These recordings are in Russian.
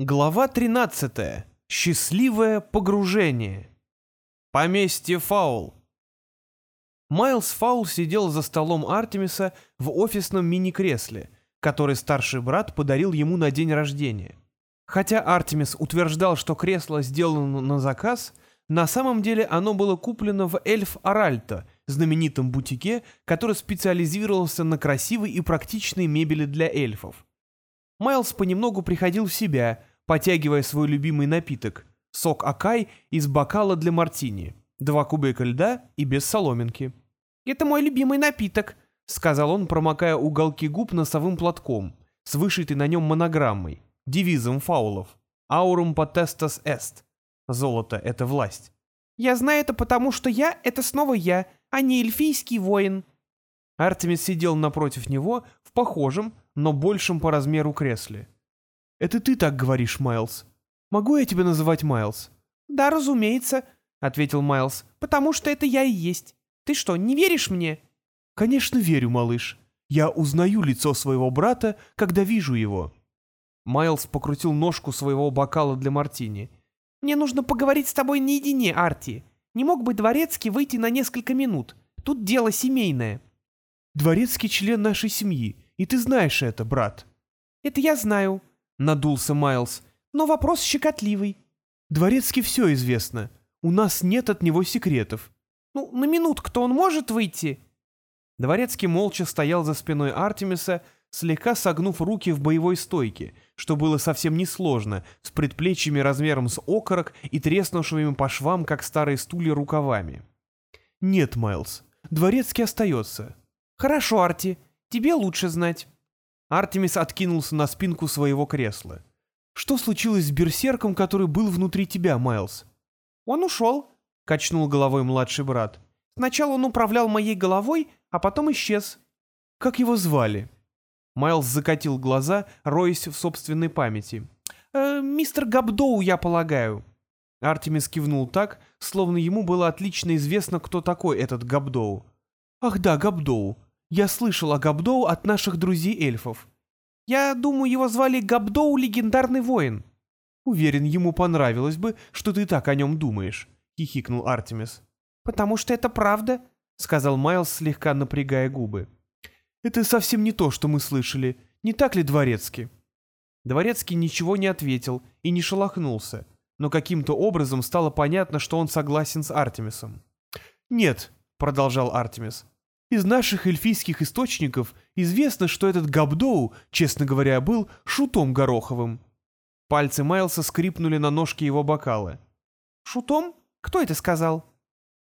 Глава 13. Счастливое погружение. Поместье Фаул. Майлз Фаул сидел за столом Артемиса в офисном мини-кресле, который старший брат подарил ему на день рождения. Хотя Артемис утверждал, что кресло сделано на заказ, на самом деле оно было куплено в Эльф Аральто, знаменитом бутике, который специализировался на красивой и практичной мебели для эльфов. Майлз понемногу приходил в себя, потягивая свой любимый напиток — сок Акай из бокала для мартини, два кубика льда и без соломинки. «Это мой любимый напиток», — сказал он, промокая уголки губ носовым платком, с вышитой на нем монограммой, девизом фаулов «Aurum potestas est» — «Золото — это власть». «Я знаю это потому, что я — это снова я, а не эльфийский воин». Артемис сидел напротив него в похожем, но большем по размеру кресле. «Это ты так говоришь, Майлз. Могу я тебя называть Майлз?» «Да, разумеется», — ответил Майлз, — «потому что это я и есть. Ты что, не веришь мне?» «Конечно верю, малыш. Я узнаю лицо своего брата, когда вижу его». Майлз покрутил ножку своего бокала для мартини. «Мне нужно поговорить с тобой наедине, Арти. Не мог бы Дворецкий выйти на несколько минут? Тут дело семейное». «Дворецкий член нашей семьи, и ты знаешь это, брат». «Это я знаю», — надулся Майлз. «Но вопрос щекотливый». «Дворецкий все известно. У нас нет от него секретов». «Ну, на минутку-то он может выйти?» Дворецкий молча стоял за спиной Артемиса, слегка согнув руки в боевой стойке, что было совсем несложно, с предплечьями размером с окорок и треснувшими по швам, как старые стулья, рукавами. «Нет, Майлз, Дворецкий остается». «Хорошо, Арти, Тебе лучше знать». Артемис откинулся на спинку своего кресла. «Что случилось с берсерком, который был внутри тебя, Майлз?» «Он ушел», — качнул головой младший брат. «Сначала он управлял моей головой, а потом исчез». «Как его звали?» Майлз закатил глаза, роясь в собственной памяти. «Э, «Мистер Габдоу, я полагаю». Артемис кивнул так, словно ему было отлично известно, кто такой этот Габдоу. «Ах да, Габдоу. Я слышал о Габдоу от наших друзей-эльфов. Я думаю, его звали Габдоу Легендарный Воин. Уверен, ему понравилось бы, что ты так о нем думаешь, — хихикнул Артемис. Потому что это правда, — сказал Майлз, слегка напрягая губы. Это совсем не то, что мы слышали. Не так ли, Дворецкий? Дворецкий ничего не ответил и не шелохнулся, но каким-то образом стало понятно, что он согласен с Артемисом. «Нет», — продолжал Артемис, из наших эльфийских источников известно, что этот Габдоу, честно говоря, был шутом Гороховым. Пальцы Майлса скрипнули на ножке его бокала. «Шутом? Кто это сказал?»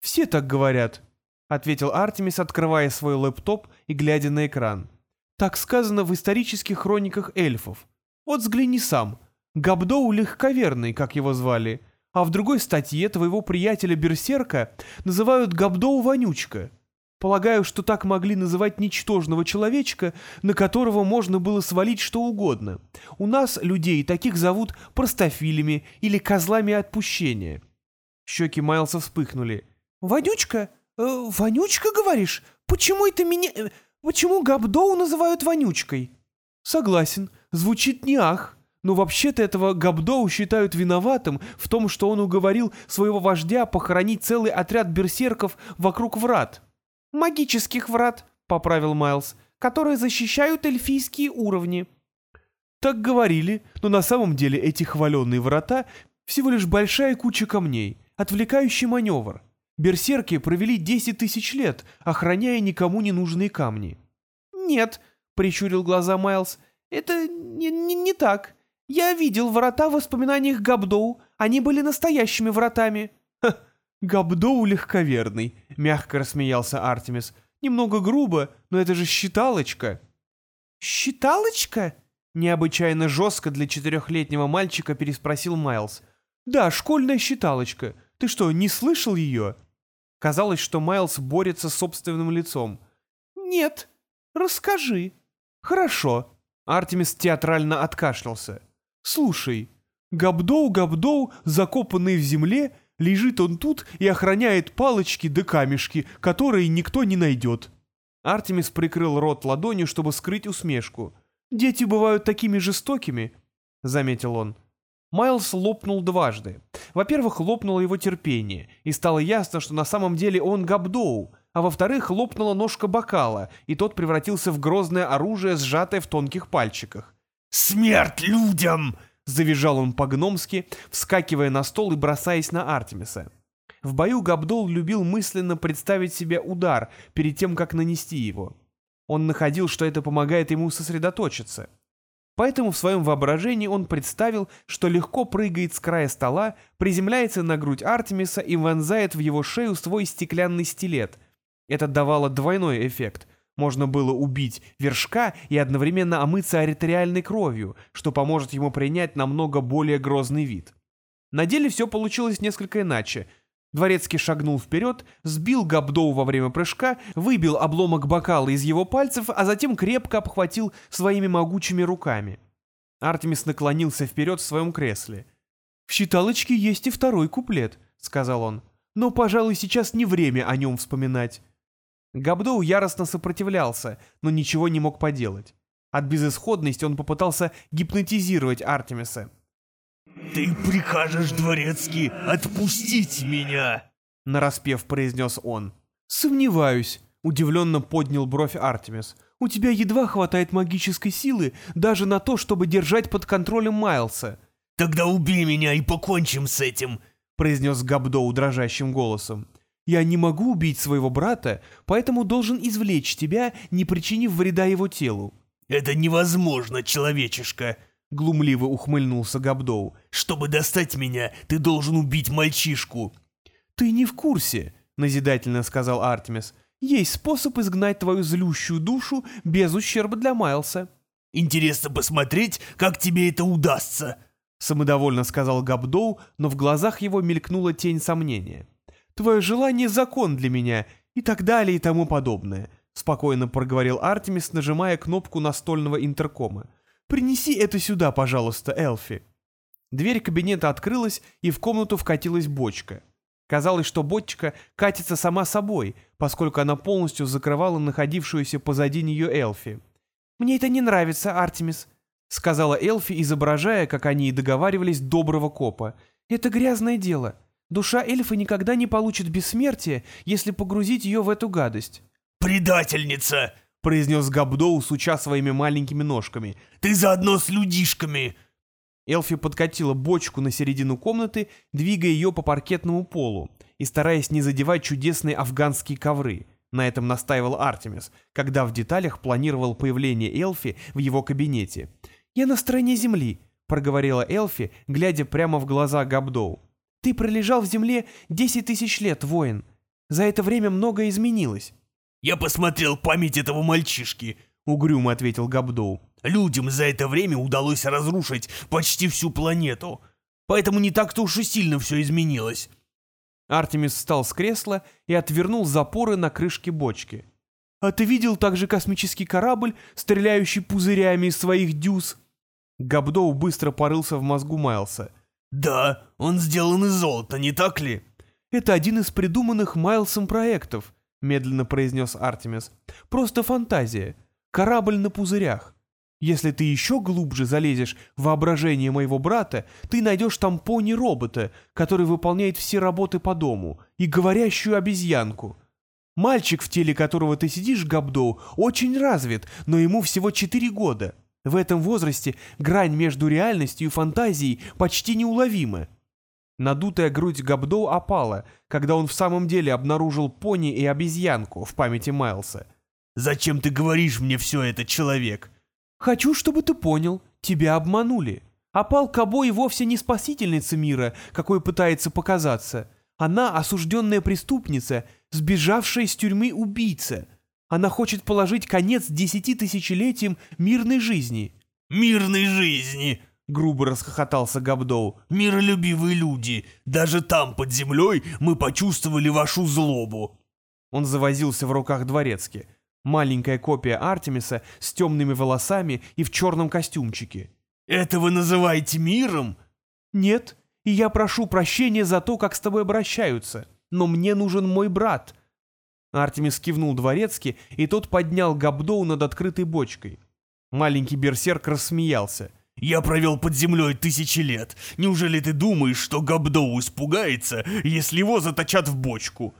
«Все так говорят», — ответил Артемис, открывая свой лэптоп и глядя на экран. «Так сказано в исторических хрониках эльфов. Вот взгляни сам. Габдоу легковерный, как его звали, а в другой статье твоего приятеля Берсерка называют Габдоу вонючка». Полагаю, что так могли называть ничтожного человечка, на которого можно было свалить что угодно. У нас людей таких зовут простофилями или козлами отпущения. Щеки Майлса вспыхнули. «Вонючка? Э, вонючка, говоришь? Почему это меня... Э, почему Габдоу называют вонючкой?» «Согласен. Звучит не ах. Но вообще-то этого Габдоу считают виноватым в том, что он уговорил своего вождя похоронить целый отряд берсерков вокруг врат». «Магических врат», — поправил Майлз, «которые защищают эльфийские уровни». Так говорили, но на самом деле эти хваленные врата всего лишь большая куча камней, отвлекающий маневр. Берсерки провели 10 тысяч лет, охраняя никому не нужные камни. «Нет», — прищурил глаза Майлз, — «это не, не, не так. Я видел врата в воспоминаниях Габдоу, они были настоящими вратами». «Ха, Габдоу легковерный», — мягко рассмеялся Артемис. «Немного грубо, но это же считалочка». «Считалочка?» — необычайно жестко для четырехлетнего мальчика переспросил Майлз. «Да, школьная считалочка. Ты что, не слышал ее?» Казалось, что Майлз борется с собственным лицом. «Нет. Расскажи». «Хорошо». Артемис театрально откашлялся. «Слушай, Габдоу-Габдоу, закопанный в земле, Лежит он тут и охраняет палочки да камешки, которые никто не найдет». Артемис прикрыл рот ладонью, чтобы скрыть усмешку. «Дети бывают такими жестокими», — заметил он. Майлз лопнул дважды. Во-первых, лопнуло его терпение, и стало ясно, что на самом деле он Габдоу, а во-вторых, лопнула ножка бокала, и тот превратился в грозное оружие, сжатое в тонких пальчиках. «Смерть людям!» — завизжал он по-гномски, вскакивая на стол и бросаясь на Артемиса. В бою Габдол любил мысленно представить себе удар перед тем, как нанести его. Он находил, что это помогает ему сосредоточиться. Поэтому в своем воображении он представил, что легко прыгает с края стола, приземляется на грудь Артемиса и вонзает в его шею свой стеклянный стилет. Это давало двойной эффект. Можно было убить вершка и одновременно омыться артериальной кровью, что поможет ему принять намного более грозный вид. На деле все получилось несколько иначе — Дворецкий шагнул вперед, сбил Габдоу во время прыжка, выбил обломок бокала из его пальцев, а затем крепко обхватил своими могучими руками. Артемис наклонился вперед в своем кресле. «В считалочке есть и второй куплет», — сказал он. «Но, пожалуй, сейчас не время о нем вспоминать». Габдоу яростно сопротивлялся, но ничего не мог поделать. От безысходности он попытался гипнотизировать Артемиса. «Ты прикажешь, дворецкий, отпустить меня!» — нараспев произнес он. «Сомневаюсь», — удивленно поднял бровь Артемис. «У тебя едва хватает магической силы даже на то, чтобы держать под контролем Майлса». «Тогда убей меня и покончим с этим», — произнес Габдоу дрожащим голосом. «Я не могу убить своего брата, поэтому должен извлечь тебя, не причинив вреда его телу». «Это невозможно, человечишка», — глумливо ухмыльнулся Габдоу. «Чтобы достать меня, ты должен убить мальчишку». «Ты не в курсе», — назидательно сказал Артемис. «Есть способ изгнать твою злющую душу без ущерба для Майлса». «Интересно посмотреть, как тебе это удастся», — самодовольно сказал Габдоу, но в глазах его мелькнула тень сомнения. «Твое желание — закон для меня» и так далее и тому подобное», — спокойно проговорил Артемис, нажимая кнопку настольного интеркома. «Принеси это сюда, пожалуйста, Элфи». Дверь кабинета открылась, и в комнату вкатилась бочка. Казалось, что бочка катится сама собой, поскольку она полностью закрывала находившуюся позади нее Элфи. «Мне это не нравится, Артемис», — сказала Элфи, изображая, как они и договаривались, доброго копа. «Это грязное дело. Душа эльфа никогда не получит бессмертия, если погрузить ее в эту гадость». «Предательница!» — произнес Габдоу, суча своими маленькими ножками. «Ты заодно с людишками!» Элфи подкатила бочку на середину комнаты, двигая ее по паркетному полу и стараясь не задевать чудесные афганские ковры. На этом настаивал Артемис, когда в деталях планировал появление Элфи в его кабинете. «Я на стороне земли», — проговорила Элфи, глядя прямо в глаза Габдоу. «Ты пролежал в земле десять тысяч лет, воин. За это время многое изменилось. «Я посмотрел память этого мальчишки», — угрюмо ответил Габдоу. «Людям за это время удалось разрушить почти всю планету, поэтому не так-то уж и сильно все изменилось». Артемис встал с кресла и отвернул запоры на крышке бочки. «А ты видел также космический корабль, стреляющий пузырями из своих дюз?» Габдоу быстро порылся в мозгу Майлса. «Да, он сделан из золота, не так ли?» «Это один из придуманных Майлсом проектов медленно произнес Артемис. «Просто фантазия. Корабль на пузырях. Если ты еще глубже залезешь в воображение моего брата, ты найдешь там пони-робота, который выполняет все работы по дому, и говорящую обезьянку. Мальчик, в теле которого ты сидишь, Габдоу, очень развит, но ему всего четыре года. В этом возрасте грань между реальностью и фантазией почти неуловима. Надутая грудь Габдоу опала, когда он в самом деле обнаружил пони и обезьянку в памяти Майлса. «Зачем ты говоришь мне все это, человек?» «Хочу, чтобы ты понял, тебя обманули. Опал Кабой вовсе не спасительница мира, какой пытается показаться. Она осужденная преступница, сбежавшая из тюрьмы убийца. Она хочет положить конец десяти тысячелетиям мирной жизни». «Мирной жизни!» грубо расхохотался Габдоу. «Миролюбивые люди! Даже там, под землей, мы почувствовали вашу злобу!» Он завозился в руках дворецки. Маленькая копия Артемиса с темными волосами и в черном костюмчике. «Это вы называете миром?» «Нет, и я прошу прощения за то, как с тобой обращаются. Но мне нужен мой брат». Артемис кивнул дворецки, и тот поднял Габдоу над открытой бочкой. Маленький берсерк рассмеялся — Я провел под землей тысячи лет. Неужели ты думаешь, что Габдоу испугается, если его заточат в бочку?»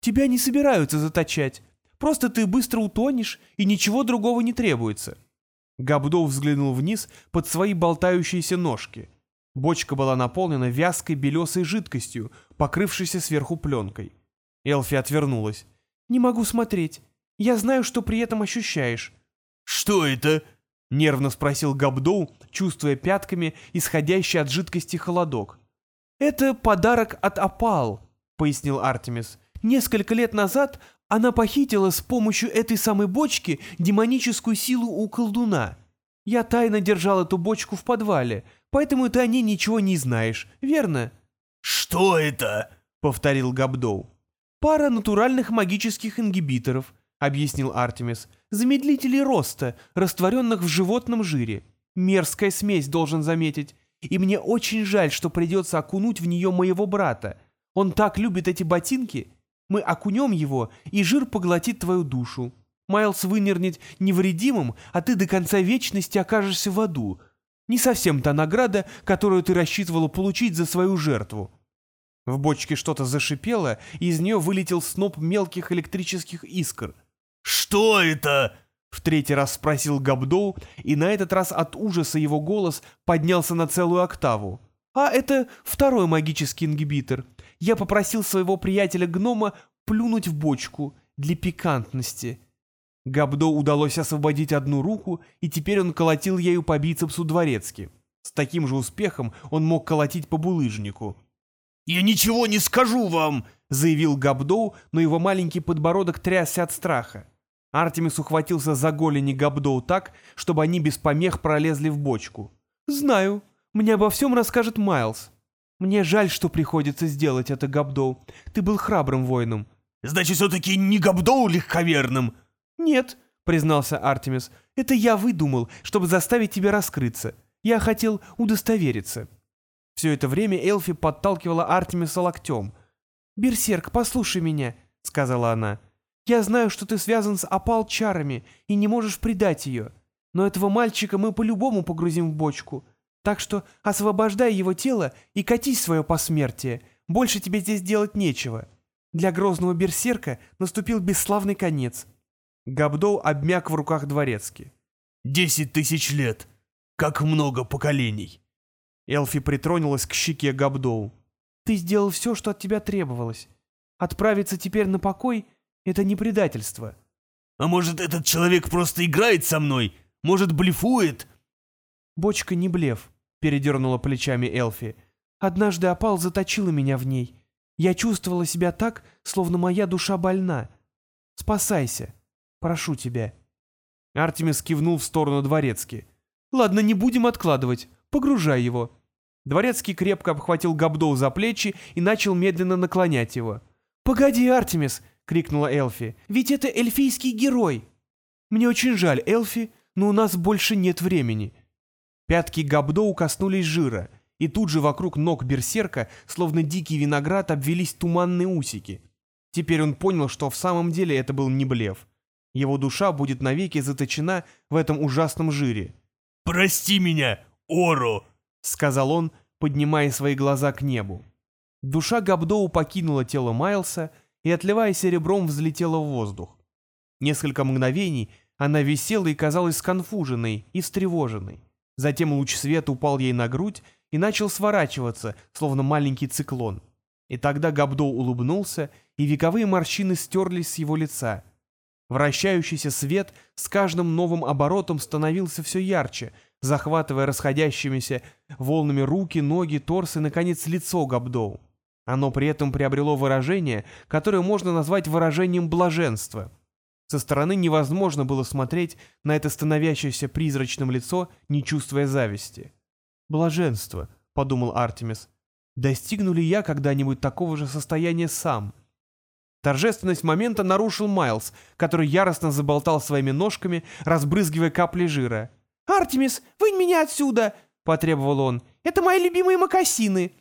«Тебя не собираются заточать. Просто ты быстро утонешь, и ничего другого не требуется». Габдоу взглянул вниз под свои болтающиеся ножки. Бочка была наполнена вязкой белесой жидкостью, покрывшейся сверху пленкой. Элфи отвернулась. «Не могу смотреть. Я знаю, что при этом ощущаешь». «Что это?» — нервно спросил Габдоу, чувствуя пятками исходящий от жидкости холодок. «Это подарок от Апал», — пояснил Артемис. «Несколько лет назад она похитила с помощью этой самой бочки демоническую силу у колдуна. Я тайно держал эту бочку в подвале, поэтому ты о ней ничего не знаешь, верно?» «Что это?» — повторил Габдоу. «Пара натуральных магических ингибиторов», — объяснил Артемис. «Замедлители роста, растворенных в животном жире. Мерзкая смесь, должен заметить. И мне очень жаль, что придется окунуть в нее моего брата. Он так любит эти ботинки. Мы окунем его, и жир поглотит твою душу. Майлз вынырнет невредимым, а ты до конца вечности окажешься в аду. Не совсем та награда, которую ты рассчитывала получить за свою жертву». В бочке что-то зашипело, и из нее вылетел сноп мелких электрических искр. «Что это?» — в третий раз спросил Габдоу, и на этот раз от ужаса его голос поднялся на целую октаву. «А это второй магический ингибитор. Я попросил своего приятеля-гнома плюнуть в бочку для пикантности». Габдо удалось освободить одну руку, и теперь он колотил ею по бицепсу дворецки. С таким же успехом он мог колотить по булыжнику. «Я ничего не скажу вам!» — заявил Габдоу, но его маленький подбородок трясся от страха. Артемис ухватился за голени Габдоу так, чтобы они без помех пролезли в бочку. «Знаю. Мне обо всем расскажет Майлз. Мне жаль, что приходится сделать это, Габдоу. Ты был храбрым воином». «Значит, все-таки не Габдоу легковерным?» «Нет», — признался Артемис. «Это я выдумал, чтобы заставить тебя раскрыться. Я хотел удостовериться». Все это время Элфи подталкивала Артемиса локтем. «Берсерк, послушай меня», — сказала она. «Я знаю, что ты связан с опал чарами и не можешь предать ее. Но этого мальчика мы по-любому погрузим в бочку. Так что освобождай его тело и катись свое посмертие. Больше тебе здесь делать нечего». Для грозного берсерка наступил бесславный конец. Габдоу обмяк в руках дворецки. «Десять тысяч лет! Как много поколений!» Элфи притронулась к щеке Габдоу. «Ты сделал все, что от тебя требовалось. Отправиться теперь на покой — это не предательство». «А может, этот человек просто играет со мной? Может, блефует?» «Бочка не блеф», — передернула плечами Элфи. «Однажды опал заточила меня в ней. Я чувствовала себя так, словно моя душа больна. Спасайся. Прошу тебя». Артемис кивнул в сторону дворецки. «Ладно, не будем откладывать. Погружай его». Дворецкий крепко обхватил Габдоу за плечи и начал медленно наклонять его. «Погоди, Артемис!» — крикнула Элфи. «Ведь это эльфийский герой!» «Мне очень жаль, Элфи, но у нас больше нет времени». Пятки Габдоу коснулись жира, и тут же вокруг ног берсерка, словно дикий виноград, обвелись туманные усики. Теперь он понял, что в самом деле это был не блеф. Его душа будет навеки заточена в этом ужасном жире. «Прости меня, Оро!» — сказал он, поднимая свои глаза к небу. Душа Габдоу покинула тело Майлса и, отливая серебром, взлетела в воздух. Несколько мгновений она висела и казалась сконфуженной и встревоженной. Затем луч света упал ей на грудь и начал сворачиваться, словно маленький циклон. И тогда Габдоу улыбнулся, и вековые морщины стерлись с его лица. Вращающийся свет с каждым новым оборотом становился все ярче, захватывая расходящимися волнами руки, ноги, торс и, наконец, лицо Габдоу. Оно при этом приобрело выражение, которое можно назвать выражением блаженства. Со стороны невозможно было смотреть на это становящееся призрачным лицо, не чувствуя зависти. «Блаженство», — подумал Артемис. «Достигну ли я когда-нибудь такого же состояния сам?» Торжественность момента нарушил Майлз, который яростно заболтал своими ножками, разбрызгивая капли жира. «Артемис, вынь меня отсюда!» — потребовал он. «Это мои любимые мокасины!»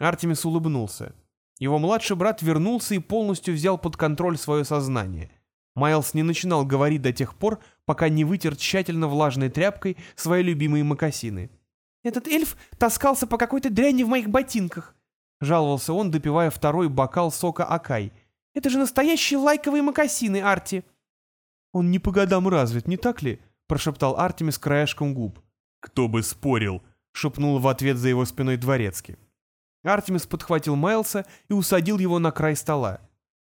Артемис улыбнулся. Его младший брат вернулся и полностью взял под контроль свое сознание. Майлз не начинал говорить до тех пор, пока не вытер тщательно влажной тряпкой свои любимые мокасины. «Этот эльф таскался по какой-то дряни в моих ботинках», — жаловался он, допивая второй бокал сока Акай. «Это же настоящие лайковые мокасины, Арти!» «Он не по годам развит, не так ли?» — прошептал Артемис краешком губ. «Кто бы спорил!» — шепнул в ответ за его спиной дворецкий. Артемис подхватил Майлса и усадил его на край стола.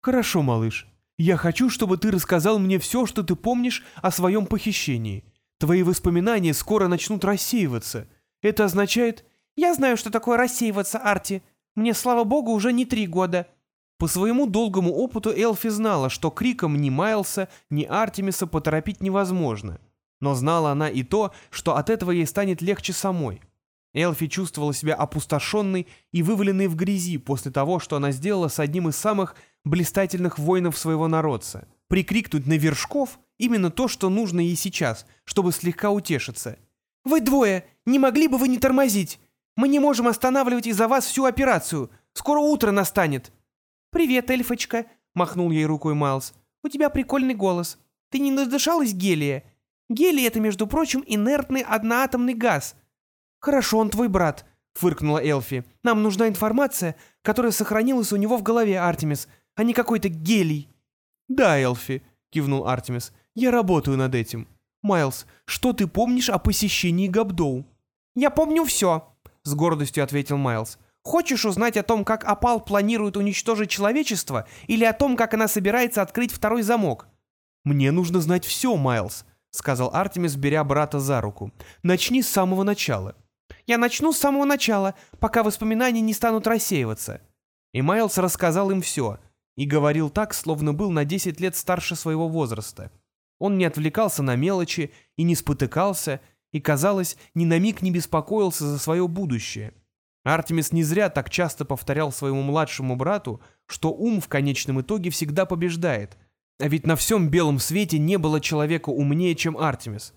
«Хорошо, малыш. Я хочу, чтобы ты рассказал мне все, что ты помнишь о своем похищении. Твои воспоминания скоро начнут рассеиваться. Это означает...» «Я знаю, что такое рассеиваться, Арти. Мне, слава богу, уже не три года». По своему долгому опыту Элфи знала, что криком ни Майлса, ни Артемиса поторопить невозможно. Но знала она и то, что от этого ей станет легче самой. Элфи чувствовала себя опустошенной и вываленной в грязи после того, что она сделала с одним из самых блистательных воинов своего народца. Прикрикнуть на вершков — именно то, что нужно ей сейчас, чтобы слегка утешиться. «Вы двое! Не могли бы вы не тормозить? Мы не можем останавливать из-за вас всю операцию. Скоро утро настанет». «Привет, эльфочка», — махнул ей рукой Майлз. «У тебя прикольный голос. Ты не надышалась гелия? Гелий — это, между прочим, инертный одноатомный газ. «Хорошо, он твой брат», — фыркнула Элфи. «Нам нужна информация, которая сохранилась у него в голове, Артемис, а не какой-то гелий». «Да, Элфи», — кивнул Артемис. «Я работаю над этим. Майлз, что ты помнишь о посещении Габдоу?» «Я помню все», — с гордостью ответил Майлз. «Хочешь узнать о том, как Апал планирует уничтожить человечество, или о том, как она собирается открыть второй замок?» «Мне нужно знать все, Майлз», — сказал Артемис, беря брата за руку. «Начни с самого начала». Я начну с самого начала, пока воспоминания не станут рассеиваться». И Майлз рассказал им все, и говорил так, словно был на 10 лет старше своего возраста. Он не отвлекался на мелочи и не спотыкался, и, казалось, ни на миг не беспокоился за свое будущее. Артемис не зря так часто повторял своему младшему брату, что ум в конечном итоге всегда побеждает. А ведь на всем белом свете не было человека умнее, чем Артемис.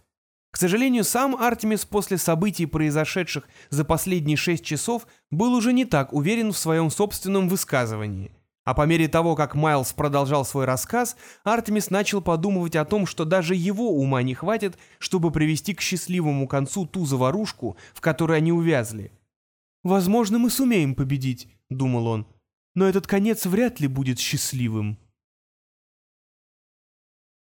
К сожалению, сам Артемис после событий, произошедших за последние шесть часов, был уже не так уверен в своем собственном высказывании. А по мере того, как Майлз продолжал свой рассказ, Артемис начал подумывать о том, что даже его ума не хватит, чтобы привести к счастливому концу ту заварушку, в которой они увязли. «Возможно, мы сумеем победить», — думал он, — «но этот конец вряд ли будет счастливым».